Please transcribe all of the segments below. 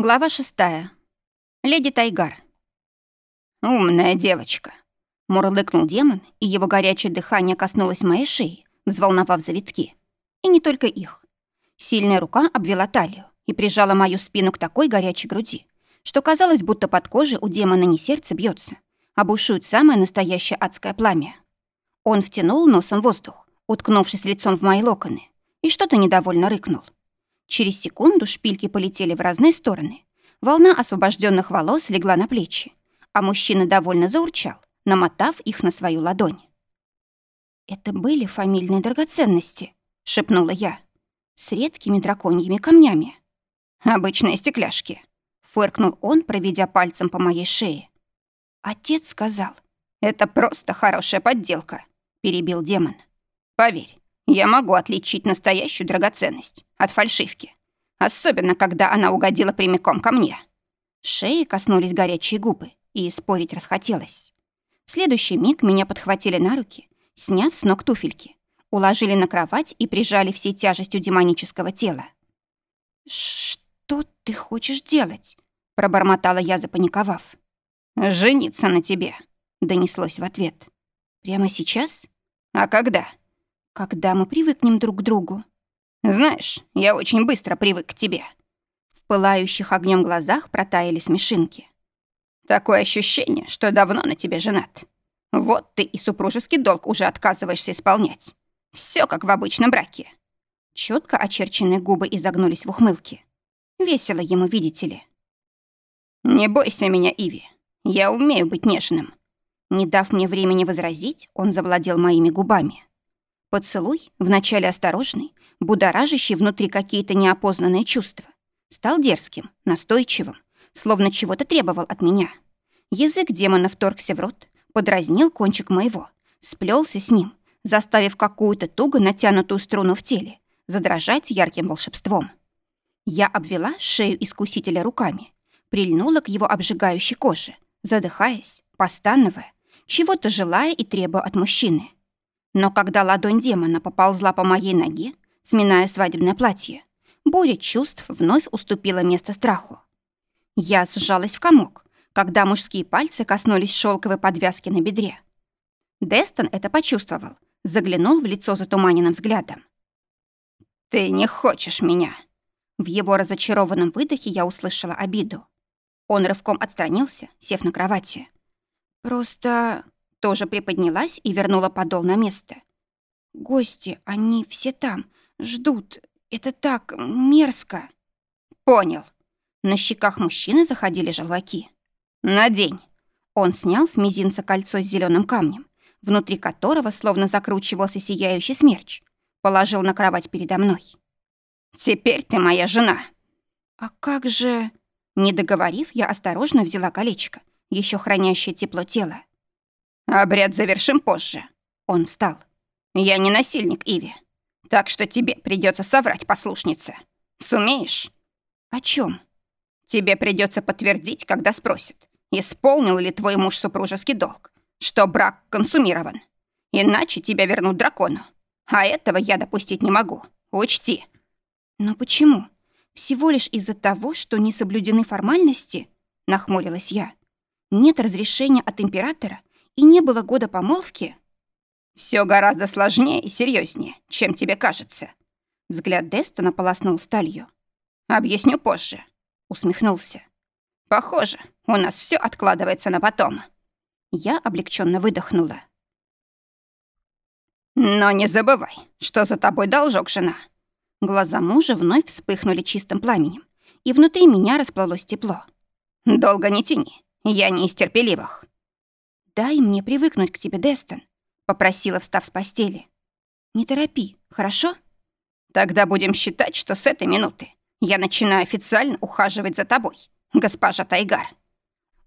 Глава шестая. Леди Тайгар. «Умная девочка», — мурлыкнул демон, и его горячее дыхание коснулось моей шеи, взволновав завитки. И не только их. Сильная рука обвела талию и прижала мою спину к такой горячей груди, что казалось, будто под кожей у демона не сердце бьется, а бушует самое настоящее адское пламя. Он втянул носом воздух, уткнувшись лицом в мои локоны, и что-то недовольно рыкнул. Через секунду шпильки полетели в разные стороны. Волна освобожденных волос легла на плечи, а мужчина довольно заурчал, намотав их на свою ладонь. «Это были фамильные драгоценности», — шепнула я, «с редкими драконьими камнями». «Обычные стекляшки», — фыркнул он, проведя пальцем по моей шее. Отец сказал, «Это просто хорошая подделка», — перебил демон. «Поверь, я могу отличить настоящую драгоценность от фальшивки. Особенно, когда она угодила прямиком ко мне. Шеи коснулись горячие губы, и спорить расхотелось. В следующий миг меня подхватили на руки, сняв с ног туфельки, уложили на кровать и прижали всей тяжестью демонического тела. «Что ты хочешь делать?» — пробормотала я, запаниковав. «Жениться на тебе», — донеслось в ответ. «Прямо сейчас? А когда?» Когда мы привыкнем друг к другу. Знаешь, я очень быстро привык к тебе. В пылающих огнем глазах протаяли смешинки. Такое ощущение, что давно на тебе женат. Вот ты и супружеский долг уже отказываешься исполнять. Все как в обычном браке. Четко очерченные губы изогнулись в ухмылке. Весело ему, видите ли. «Не бойся меня, Иви. Я умею быть нежным». Не дав мне времени возразить, он завладел моими губами. Поцелуй, вначале осторожный, будоражащий внутри какие-то неопознанные чувства, стал дерзким, настойчивым, словно чего-то требовал от меня. Язык демона вторгся в рот, подразнил кончик моего, сплелся с ним, заставив какую-то туго натянутую струну в теле задрожать ярким волшебством. Я обвела шею искусителя руками, прильнула к его обжигающей коже, задыхаясь, постановая, чего-то желая и требуя от мужчины. Но когда ладонь демона поползла по моей ноге, сминая свадебное платье, буря чувств вновь уступила место страху. Я сжалась в комок, когда мужские пальцы коснулись шелковой подвязки на бедре. Дестон это почувствовал, заглянул в лицо затуманенным взглядом. «Ты не хочешь меня!» В его разочарованном выдохе я услышала обиду. Он рывком отстранился, сев на кровати. «Просто...» Тоже приподнялась и вернула подол на место. «Гости, они все там, ждут. Это так мерзко». «Понял». На щеках мужчины заходили желваки. «Надень». Он снял с мизинца кольцо с зеленым камнем, внутри которого словно закручивался сияющий смерч. Положил на кровать передо мной. «Теперь ты моя жена». «А как же...» Не договорив, я осторожно взяла колечко, еще хранящее тепло тела. Обряд завершим позже. Он встал. Я не насильник, Иви. Так что тебе придется соврать, послушница. Сумеешь? О чем? Тебе придется подтвердить, когда спросят, исполнил ли твой муж супружеский долг, что брак консумирован. Иначе тебя вернут дракону. А этого я допустить не могу. Учти. Но почему? Всего лишь из-за того, что не соблюдены формальности? Нахмурилась я. Нет разрешения от императора и не было года помолвки? Все гораздо сложнее и серьезнее, чем тебе кажется. Взгляд Дестона полоснул сталью. Объясню позже. Усмехнулся. Похоже, у нас все откладывается на потом. Я облегченно выдохнула. Но не забывай, что за тобой должок, жена. Глаза мужа вновь вспыхнули чистым пламенем, и внутри меня расплылось тепло. Долго не тяни, я не из терпеливых. «Дай мне привыкнуть к тебе, Дестон», — попросила, встав с постели. «Не торопи, хорошо?» «Тогда будем считать, что с этой минуты я начинаю официально ухаживать за тобой, госпожа Тайгар».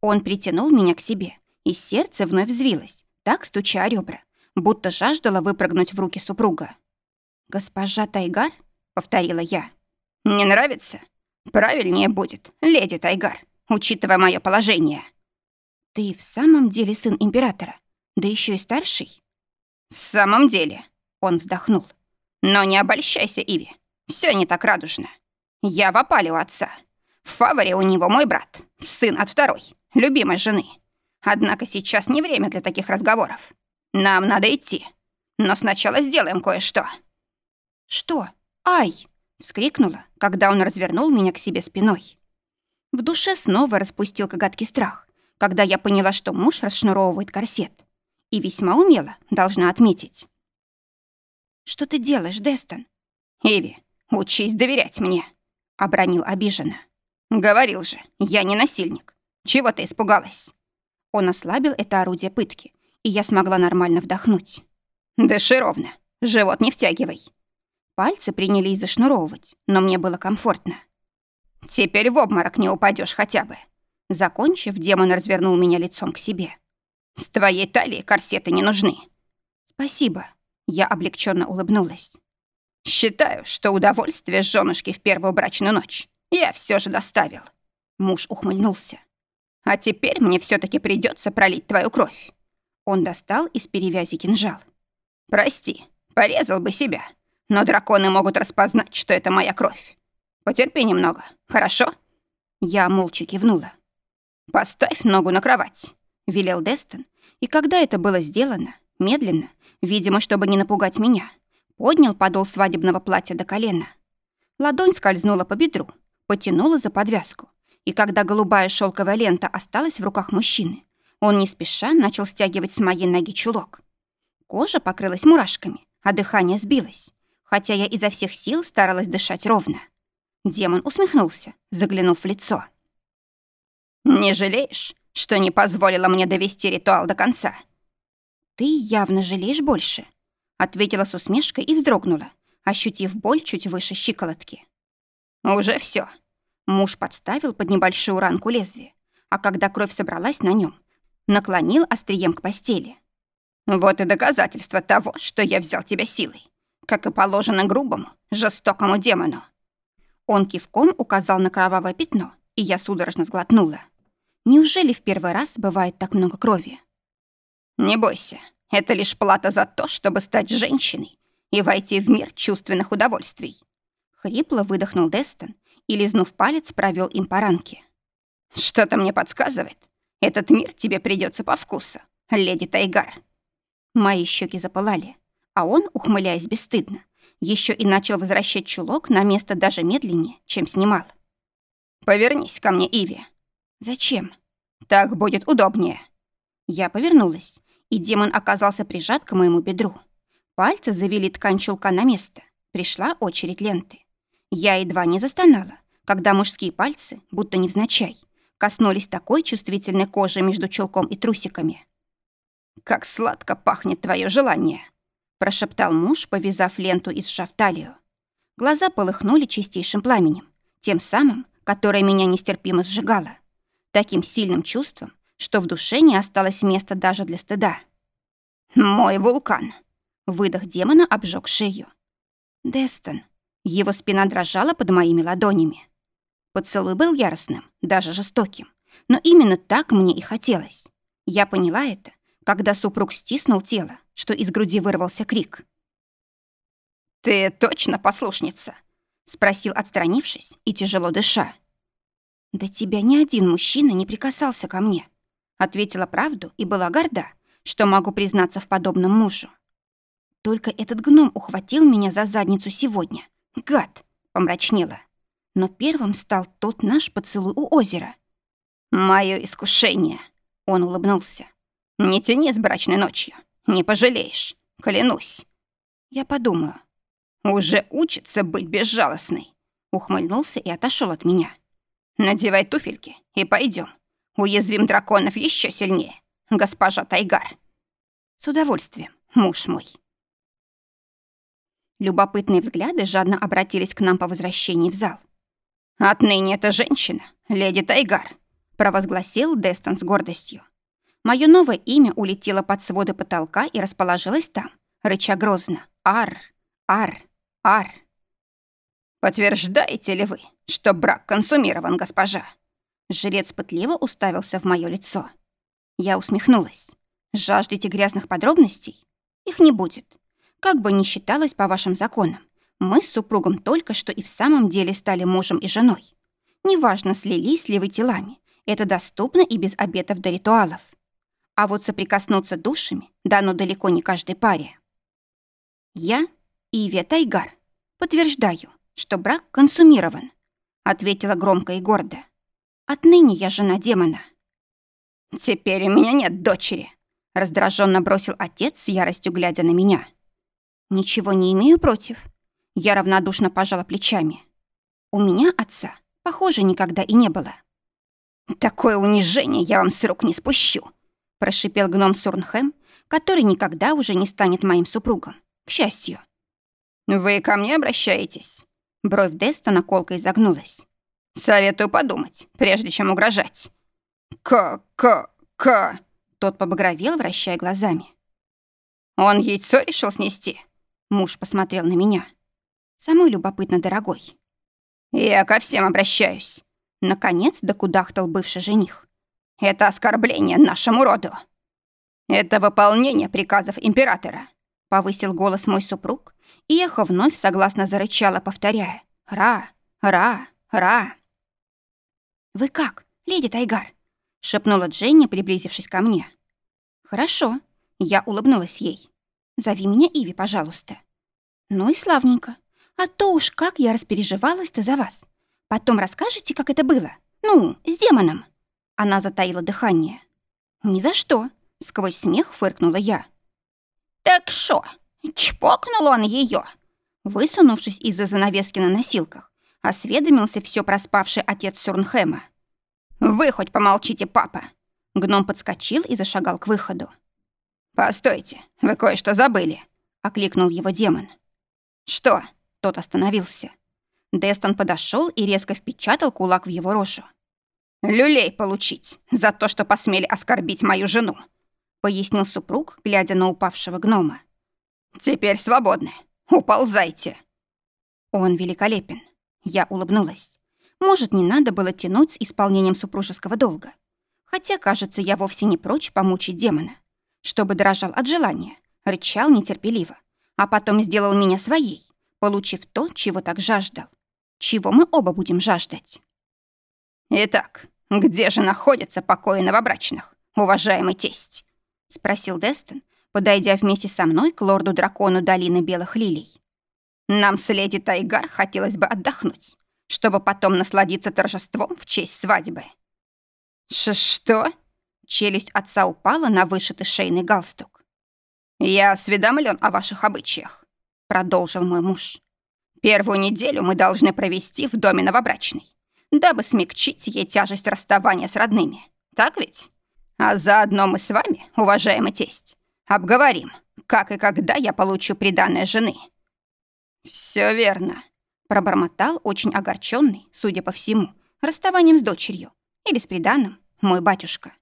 Он притянул меня к себе, и сердце вновь взвилось, так стуча о ребра, будто жаждала выпрыгнуть в руки супруга. «Госпожа Тайгар?» — повторила я. «Не нравится? Правильнее будет, леди Тайгар, учитывая мое положение». «Ты в самом деле сын императора? Да еще и старший?» «В самом деле», — он вздохнул. «Но не обольщайся, Иви. Все не так радужно. Я в опале у отца. В фаворе у него мой брат, сын от второй, любимой жены. Однако сейчас не время для таких разговоров. Нам надо идти. Но сначала сделаем кое-что». «Что? Ай!» — вскрикнула, когда он развернул меня к себе спиной. В душе снова распустил коготки страх, когда я поняла, что муж расшнуровывает корсет. И весьма умело, должна отметить. «Что ты делаешь, Дестон?» «Иви, учись доверять мне», — обронил обиженно. «Говорил же, я не насильник. Чего ты испугалась?» Он ослабил это орудие пытки, и я смогла нормально вдохнуть. «Дыши ровно, живот не втягивай». Пальцы принялись зашнуровывать, но мне было комфортно. «Теперь в обморок не упадешь хотя бы». Закончив, демон развернул меня лицом к себе. «С твоей талии корсеты не нужны». «Спасибо». Я облегченно улыбнулась. «Считаю, что удовольствие женушки в первую брачную ночь я все же доставил». Муж ухмыльнулся. «А теперь мне все таки придется пролить твою кровь». Он достал из перевязи кинжал. «Прости, порезал бы себя, но драконы могут распознать, что это моя кровь. Потерпи немного, хорошо?» Я молча кивнула. «Поставь ногу на кровать», — велел Дестон, и когда это было сделано, медленно, видимо, чтобы не напугать меня, поднял подол свадебного платья до колена. Ладонь скользнула по бедру, потянула за подвязку, и когда голубая шелковая лента осталась в руках мужчины, он не спеша начал стягивать с моей ноги чулок. Кожа покрылась мурашками, а дыхание сбилось, хотя я изо всех сил старалась дышать ровно. Демон усмехнулся, заглянув в лицо. «Не жалеешь, что не позволила мне довести ритуал до конца?» «Ты явно жалеешь больше», — ответила с усмешкой и вздрогнула, ощутив боль чуть выше щиколотки. «Уже все. Муж подставил под небольшую ранку лезвие, а когда кровь собралась на нем, наклонил острием к постели. «Вот и доказательство того, что я взял тебя силой, как и положено грубому, жестокому демону». Он кивком указал на кровавое пятно, и я судорожно сглотнула. Неужели в первый раз бывает так много крови? Не бойся, это лишь плата за то, чтобы стать женщиной и войти в мир чувственных удовольствий. Хрипло выдохнул Дестон и, лизнув палец, провел им по ранке. Что-то мне подсказывает, этот мир тебе придется по вкусу, леди Тайгар. Мои щеки запылали, а он, ухмыляясь бесстыдно, еще и начал возвращать чулок на место даже медленнее, чем снимал. «Повернись ко мне, Иви». «Зачем?» «Так будет удобнее». Я повернулась, и демон оказался прижат к моему бедру. Пальцы завели ткань чулка на место. Пришла очередь ленты. Я едва не застонала, когда мужские пальцы, будто невзначай, коснулись такой чувствительной кожи между чулком и трусиками. «Как сладко пахнет твое желание!» прошептал муж, повязав ленту и сжав талию. Глаза полыхнули чистейшим пламенем, тем самым, которое меня нестерпимо сжигало. Таким сильным чувством, что в душе не осталось места даже для стыда. «Мой вулкан!» Выдох демона обжег шею. «Дестон». Его спина дрожала под моими ладонями. Поцелуй был яростным, даже жестоким. Но именно так мне и хотелось. Я поняла это, когда супруг стиснул тело, что из груди вырвался крик. «Ты точно послушница?» — спросил, отстранившись и тяжело дыша. «Да тебя ни один мужчина не прикасался ко мне», — ответила правду и была горда, что могу признаться в подобном мужу. Только этот гном ухватил меня за задницу сегодня. Гад! Помрачнела. Но первым стал тот наш поцелуй у озера. «Моё искушение!» — он улыбнулся. Не тяни с брачной ночью. Не пожалеешь. Клянусь. Я подумаю. Уже учится быть безжалостной. Ухмыльнулся и отошел от меня. Надевай туфельки и пойдем. Уязвим драконов еще сильнее. Госпожа Тайгар. С удовольствием, муж мой. Любопытные взгляды жадно обратились к нам по возвращении в зал. «Отныне эта женщина — леди Тайгар», — провозгласил Дестон с гордостью. Мое новое имя улетело под своды потолка и расположилось там, рыча грозно. Ар, ар, ар. «Подтверждаете ли вы, что брак консумирован, госпожа?» Жрец пытливо уставился в мое лицо. Я усмехнулась. «Жаждете грязных подробностей? Их не будет. Как бы ни считалось по вашим законам, мы с супругом только что и в самом деле стали мужем и женой. Неважно, слились ли вы телами, это доступно и без обетов до ритуалов. А вот соприкоснуться душами дано далеко не каждой паре. Я, Иве Тайгар, подтверждаю, что брак консумирован, ответила громко и гордо. Отныне я жена демона. Теперь у меня нет дочери, раздраженно бросил отец с яростью глядя на меня. Ничего не имею против. Я равнодушно пожала плечами. У меня отца, похоже, никогда и не было. Такое унижение я вам с рук не спущу, прошипел гном Сурнхэм, который никогда уже не станет моим супругом, к счастью. Вы ко мне обращаетесь? Бровь Дестона колко изогнулась. Советую подумать, прежде чем угрожать. К-к-к... Тот побагровел, вращая глазами. Он яйцо решил снести? Муж посмотрел на меня. Самый любопытно дорогой. Я ко всем обращаюсь. Наконец докудахтал бывший жених. Это оскорбление нашему роду. Это выполнение приказов императора. Повысил голос мой супруг, и эхо вновь согласно зарычало, повторяя. «Ра! Ра! Ра!» «Вы как, леди Тайгар?» — шепнула Дженни, приблизившись ко мне. «Хорошо», — я улыбнулась ей. «Зови меня Иви, пожалуйста». «Ну и славненько. А то уж как я распереживалась-то за вас. Потом расскажете, как это было? Ну, с демоном». Она затаила дыхание. «Ни за что», — сквозь смех фыркнула я. «Так шо, чпокнул он ее? Высунувшись из-за занавески на носилках, осведомился все проспавший отец Сурнхэма. «Вы хоть помолчите, папа!» Гном подскочил и зашагал к выходу. «Постойте, вы кое-что забыли!» — окликнул его демон. «Что?» — тот остановился. Дестон подошел и резко впечатал кулак в его рожу. «Люлей получить за то, что посмели оскорбить мою жену!» Пояснил супруг, глядя на упавшего гнома. «Теперь свободны. Уползайте». Он великолепен. Я улыбнулась. Может, не надо было тянуть с исполнением супружеского долга. Хотя, кажется, я вовсе не прочь помучить демона. Чтобы дрожал от желания, рычал нетерпеливо, а потом сделал меня своей, получив то, чего так жаждал. Чего мы оба будем жаждать. «Итак, где же находятся покои новобрачных, уважаемый тесть?» — спросил Дестон, подойдя вместе со мной к лорду-дракону долины Белых Лилий. «Нам с леди Тайгар хотелось бы отдохнуть, чтобы потом насладиться торжеством в честь свадьбы». Ш «Что?» — челюсть отца упала на вышитый шейный галстук. «Я осведомлен о ваших обычаях», — продолжил мой муж. «Первую неделю мы должны провести в доме новобрачной, дабы смягчить ей тяжесть расставания с родными. Так ведь?» А заодно мы с вами, уважаемый тесть, обговорим, как и когда я получу приданное жены». «Все верно», — пробормотал очень огорченный, судя по всему, расставанием с дочерью или с приданным мой батюшка.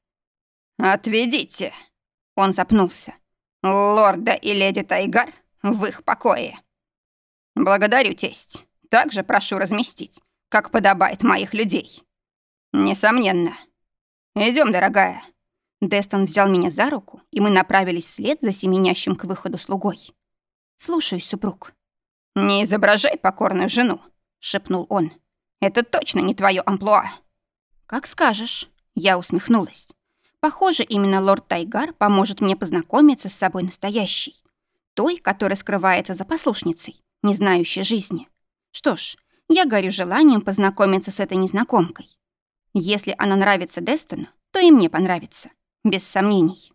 «Отведите», — он запнулся, — «лорда и леди Тайгар в их покое». «Благодарю, тесть. Также прошу разместить, как подобает моих людей». «Несомненно. Идем, дорогая». Дестон взял меня за руку, и мы направились вслед за семенящим к выходу слугой. «Слушаюсь, супруг». «Не изображай покорную жену», — шепнул он. «Это точно не твое амплуа». «Как скажешь», — я усмехнулась. «Похоже, именно лорд Тайгар поможет мне познакомиться с собой настоящей. Той, которая скрывается за послушницей, не знающей жизни. Что ж, я горю желанием познакомиться с этой незнакомкой. Если она нравится Дестону, то и мне понравится без сомнений.